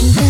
Yeah.